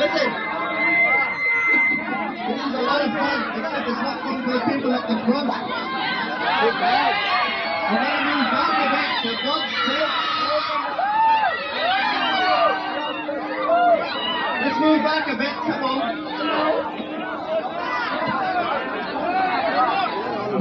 Listen. This is a lot of fun, except it's not fun for the people at the front. I gotta move back a bit, for God's sake. Let's move back a bit, come on.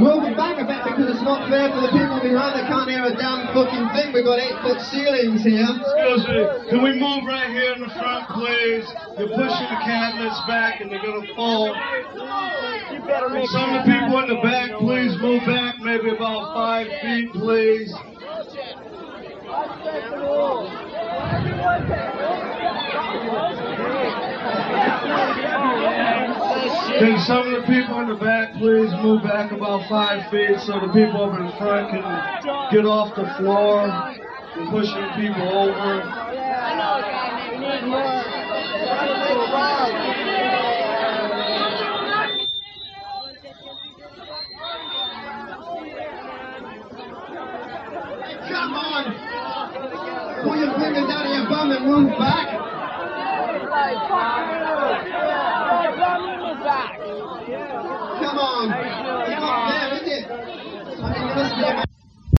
Moving back a bit because it's not fair for the people behind that can't hear a damn fucking thing. We've got eight foot ceilings here. Excuse me, can we move right here in the front, please? You're pushing the cabinets back and they're gonna fall. And some of the people in the back, please move back maybe about five feet, please. Can some of the people in the back please move back about five feet so the people over in front can get off the floor? We're pushing people over. Come on! Put your fingers out of your bum and move back. Come on. It's not fair,